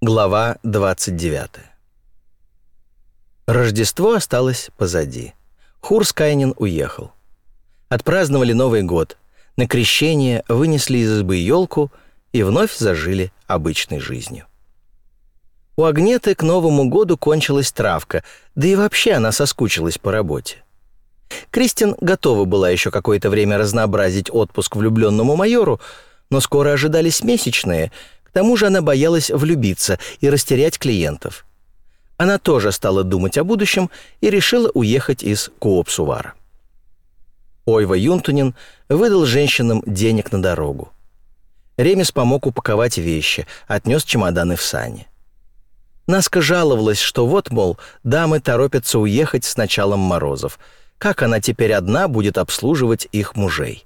Глава 29. Рождество осталось позади. Хурскайнин уехал. Отпраздновали Новый год. На крещение вынесли из избы елку и вновь зажили обычной жизнью. У Агнеты к Новому году кончилась травка, да и вообще она соскучилась по работе. Кристин готова была еще какое-то время разнообразить отпуск влюбленному майору, но скоро ожидались месячные, к тому же она боялась влюбиться и растерять клиентов. Она тоже стала думать о будущем и решила уехать из Куопсувара. Ойва Юнтунин выдал женщинам денег на дорогу. Ремес помог упаковать вещи, отнес чемоданы в сани. Наска жаловалась, что вот, мол, дамы торопятся уехать с началом морозов. Как она теперь одна будет обслуживать их мужей?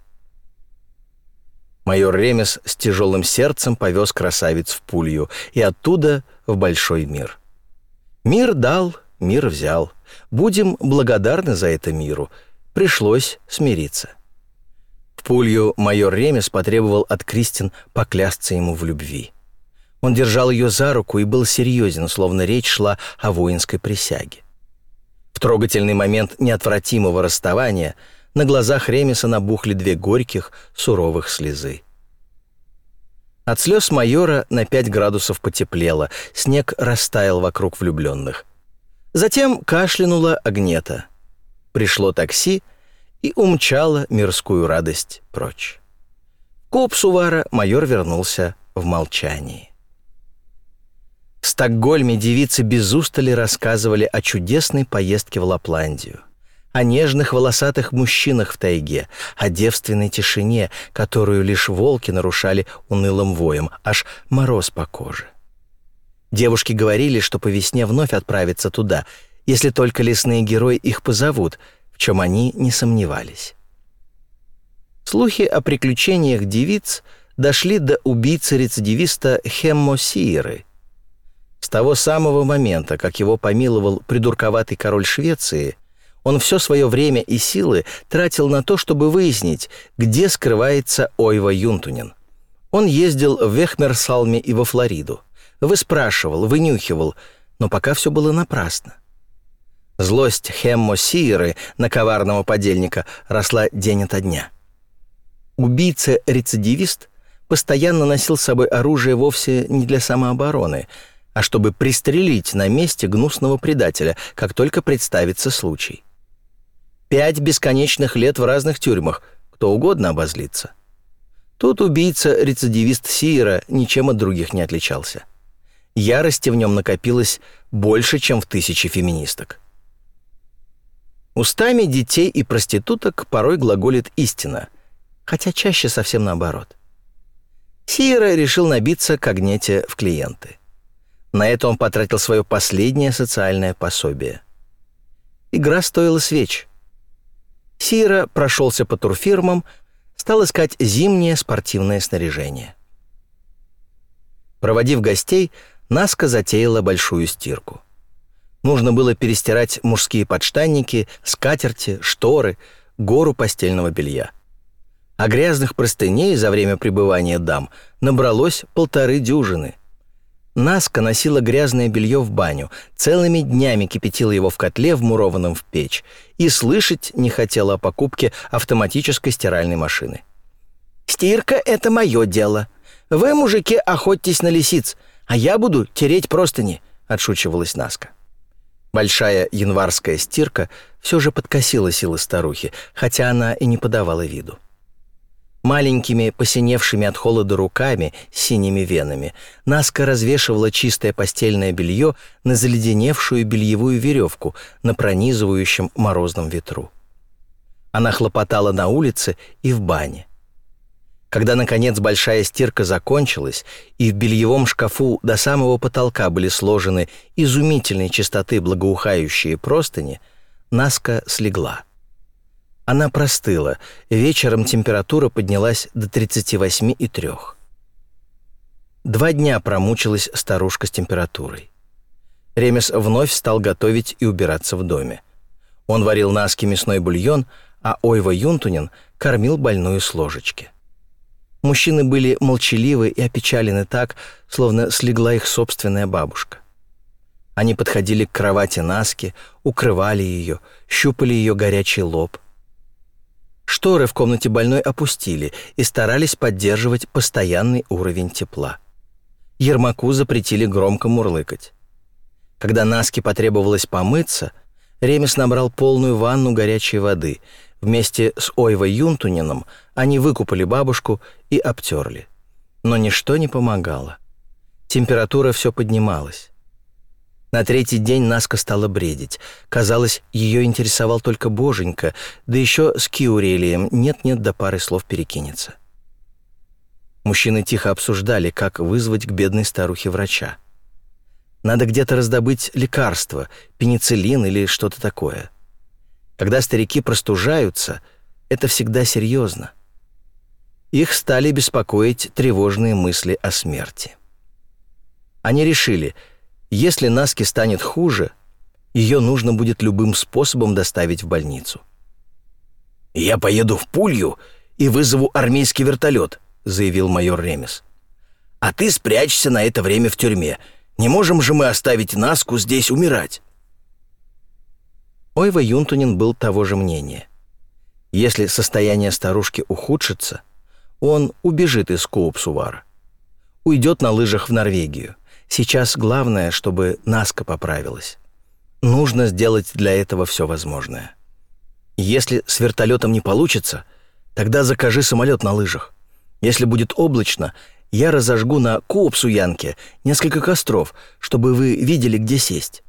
Майор Ремес с тяжелым сердцем повез красавиц в Пулью и оттуда в большой мир. Мир дал, мир взял. Будем благодарны за это миру. Пришлось смириться. В Пулью майор Ремес потребовал от Кристин поклясться ему в любви. Он держал ее за руку и был серьезен, словно речь шла о воинской присяге. В трогательный момент неотвратимого расставания на глазах Ремеса набухли две горьких, суровых слезы. От слез майора на пять градусов потеплело, снег растаял вокруг влюбленных. Затем кашлянула Агнета. Пришло такси и умчало мирскую радость прочь. Коп Сувара майор вернулся в молчании. В Стокгольме девицы без устали рассказывали о чудесной поездке в Лапландию, о нежных волосатых мужчинах в тайге, о девственной тишине, которую лишь волки нарушали унылым воем, аж мороз по коже. Девушки говорили, что по весне вновь отправятся туда, если только лесные герои их позовут, в чем они не сомневались. Слухи о приключениях девиц дошли до убийцы-рецидивиста Хеммо Сиеры — с того самого момента, как его помиловал придурковатый король Швеции, он все свое время и силы тратил на то, чтобы выяснить, где скрывается Ойва Юнтунин. Он ездил в Вехмерсалме и во Флориду. Выспрашивал, вынюхивал, но пока все было напрасно. Злость Хеммо Сиеры на коварного подельника росла день ото дня. Убийца-рецидивист постоянно носил с собой оружие вовсе не для самообороны — а чтобы пристрелить на месте гнусного предателя, как только представится случай. Пять бесконечных лет в разных тюрьмах, кто угодно обозлится. Тут убийца-рецидивист Сиера ничем от других не отличался. Ярости в нем накопилось больше, чем в тысячи феминисток. Устами детей и проституток порой глаголит истина, хотя чаще совсем наоборот. Сиера решил набиться к Агнете в клиенты. На это он потратил свое последнее социальное пособие. Игра стоила свеч. Сира прошелся по турфирмам, стал искать зимнее спортивное снаряжение. Проводив гостей, Наска затеяла большую стирку. Нужно было перестирать мужские подштанники, скатерти, шторы, гору постельного белья. А грязных простыней за время пребывания дам набралось полторы дюжины – Наска носила грязное белье в баню, целыми днями кипятила его в котле, вмурованном в печь, и слышать не хотела о покупке автоматической стиральной машины. «Стирка — это мое дело. Вы, мужики, охотьтесь на лисиц, а я буду тереть простыни», — отшучивалась Наска. Большая январская стирка все же подкосила силы старухи, хотя она и не подавала виду. Маленькими, посиневшими от холода руками синими венами, Наска развешивала чистое постельное белье на заледеневшую бельевую веревку на пронизывающем морозном ветру. Она хлопотала на улице и в бане. Когда, наконец, большая стирка закончилась, и в бельевом шкафу до самого потолка были сложены изумительной чистоты благоухающие простыни, Наска слегла. Она простыла. Вечером температура поднялась до 38,3. Два дня промучилась старушка с температурой. Ремес вновь стал готовить и убираться в доме. Он варил наски мясной бульон, а Ойва Юнтунин кормил больную с ложечки. Мужчины были молчаливы и опечалены так, словно слегла их собственная бабушка. Они подходили к кровати Наски, укрывали ее, щупали ее горячий лоб. Шторы в комнате больной опустили и старались поддерживать постоянный уровень тепла. Ермаку запретили громко мурлыкать. Когда Наске потребовалось помыться, Ремес набрал полную ванну горячей воды. Вместе с Ойвой Юнтунином они выкупали бабушку и обтерли. Но ничто не помогало. Температура все поднималась. На третий день Наска стала бредить. Казалось, ее интересовал только Боженька, да еще с Киурелием нет-нет до пары слов перекинется. Мужчины тихо обсуждали, как вызвать к бедной старухе врача. Надо где-то раздобыть лекарство, пенициллин или что-то такое. Когда старики простужаются, это всегда серьезно. Их стали беспокоить тревожные мысли о смерти. Они решили – если Наске станет хуже, ее нужно будет любым способом доставить в больницу. «Я поеду в Пулью и вызову армейский вертолет», — заявил майор Ремес. «А ты спрячься на это время в тюрьме. Не можем же мы оставить Наску здесь умирать». Ойва Юнтунин был того же мнения. Если состояние старушки ухудшится, он убежит из Коупсувара. Уйдет на лыжах в Норвегию. Сейчас главное, чтобы Наска поправилась. Нужно сделать для этого все возможное. Если с вертолетом не получится, тогда закажи самолет на лыжах. Если будет облачно, я разожгу на Коопсуянке несколько костров, чтобы вы видели, где сесть.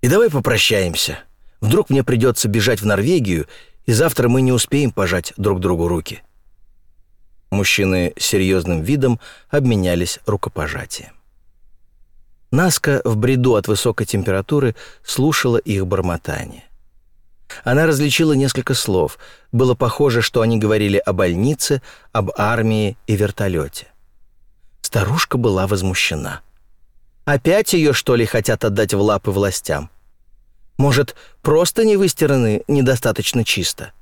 И давай попрощаемся. Вдруг мне придется бежать в Норвегию, и завтра мы не успеем пожать друг другу руки». Мужчины серьезным видом обменялись рукопожатием. Наска в бреду от высокой температуры слушала их бормотание. Она различила несколько слов. Было похоже, что они говорили о больнице, об армии и вертолете. Старушка была возмущена. Опять ее, что ли, хотят отдать в лапы властям? Может, просто не выстираны недостаточно чисто?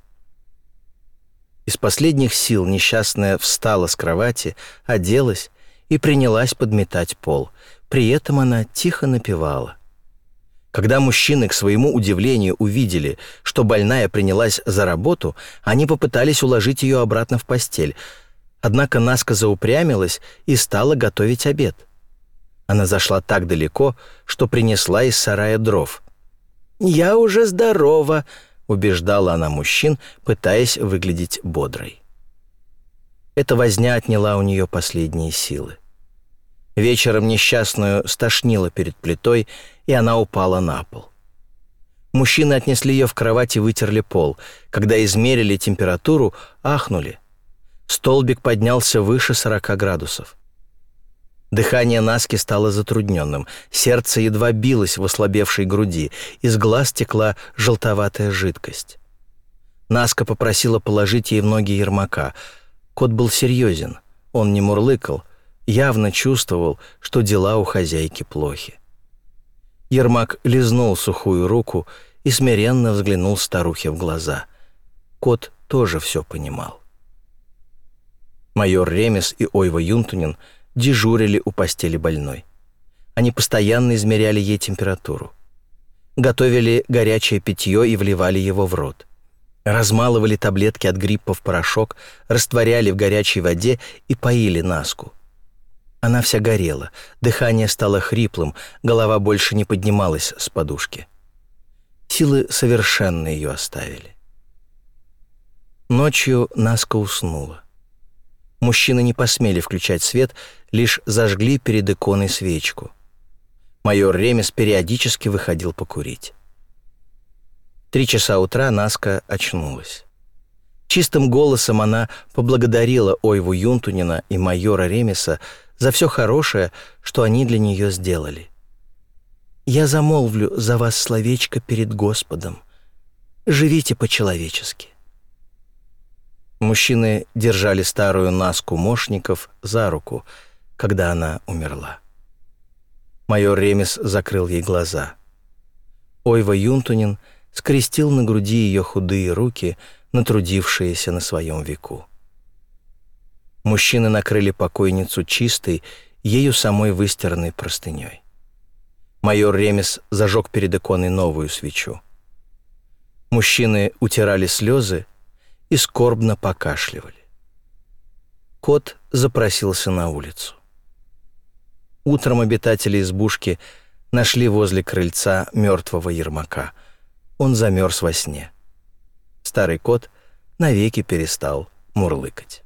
Из последних сил несчастная встала с кровати, оделась и принялась подметать пол. При этом она тихо напевала. Когда мужчины, к своему удивлению, увидели, что больная принялась за работу, они попытались уложить ее обратно в постель. Однако Наска заупрямилась и стала готовить обед. Она зашла так далеко, что принесла из сарая дров. «Я уже здорова», — убеждала она мужчин, пытаясь выглядеть бодрой. Эта возня отняла у нее последние силы. Вечером несчастную стошнило перед плитой, и она упала на пол. Мужчины отнесли ее в кровать и вытерли пол. Когда измерили температуру, ахнули. Столбик поднялся выше 40 градусов. Дыхание Наски стало затрудненным, сердце едва билось в ослабевшей груди, из глаз текла желтоватая жидкость. Наска попросила положить ей в ноги Ермака. Кот был серьезен, он не мурлыкал, явно чувствовал, что дела у хозяйки плохи. Ермак лизнул сухую руку и смиренно взглянул старухе в глаза. Кот тоже все понимал. Майор Ремес и Ойва Юнтунин дежурили у постели больной. Они постоянно измеряли ей температуру. Готовили горячее питье и вливали его в рот. Размалывали таблетки от гриппа в порошок, растворяли в горячей воде и поили Наску. Она вся горела, дыхание стало хриплым, голова больше не поднималась с подушки. Силы совершенно ее оставили. Ночью Наска уснула. Мужчины не посмели включать свет, лишь зажгли перед иконой свечку. Майор Ремес периодически выходил покурить. Три часа утра Наска очнулась. Чистым голосом она поблагодарила Ойву Юнтунина и майора Ремеса за все хорошее, что они для нее сделали. Я замолвлю за вас словечко перед Господом. Живите по-человечески». Мужчины держали старую Наску Мошников за руку, когда она умерла. Майор Ремес закрыл ей глаза. Ойва Юнтунин скрестил на груди ее худые руки, натрудившиеся на своем веку. Мужчины накрыли покойницу чистой, ею самой выстиранной простыней. Майор Ремес зажег перед иконой новую свечу. Мужчины утирали слезы и скорбно покашливали. Кот запросился на улицу. Утром обитатели избушки нашли возле крыльца мертвого Ермака. Он замерз во сне. Старый кот навеки перестал мурлыкать.